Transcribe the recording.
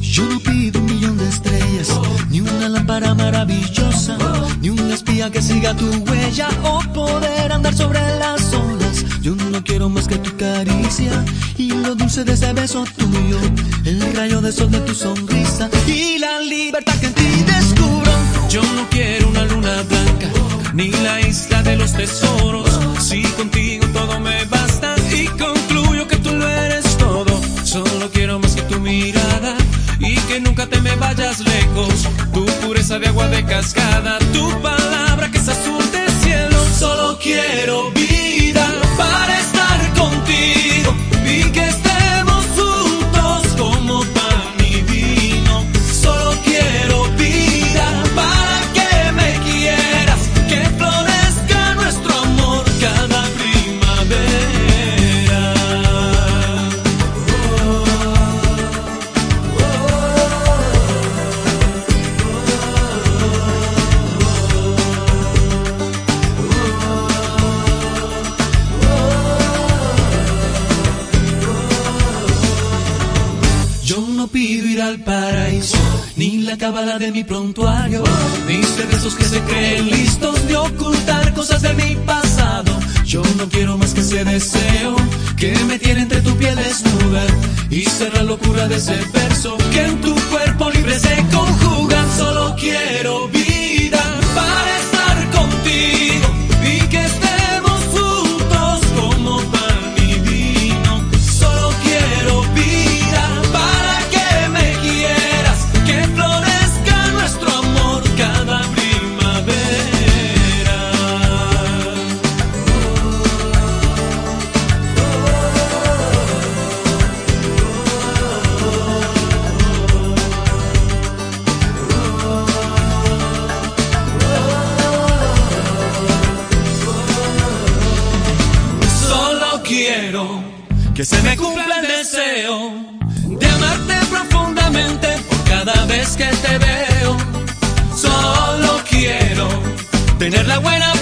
Yo no pido un millón de estrellas, ni una lámpara maravillosa, ni un espía que siga tu huella o poder andar sobre las olas. Yo no quiero más que tu caricia y lo dulce de ese beso tuyo, el rayo de sol de tu sonrisa y la libertad que en ti descubro. Yo no quiero una luna blanca, ni la isla de los tesoros. Si contigo todo me basta De agua de cascada, tu palabra que es azul de cielo. Solo quiero ni la cábala de mi prontuario, ni ser de esos que se creen listos de ocultar cosas de mi pasado. Yo no quiero más que ese deseo que me tiene entre tu piel desnuda y ser la locura de ese verso que en tu cuerpo libre se conjuga. Solo que se me cumpla el deseo de amarte profundamente por cada vez que te veo. Solo quiero tener la buena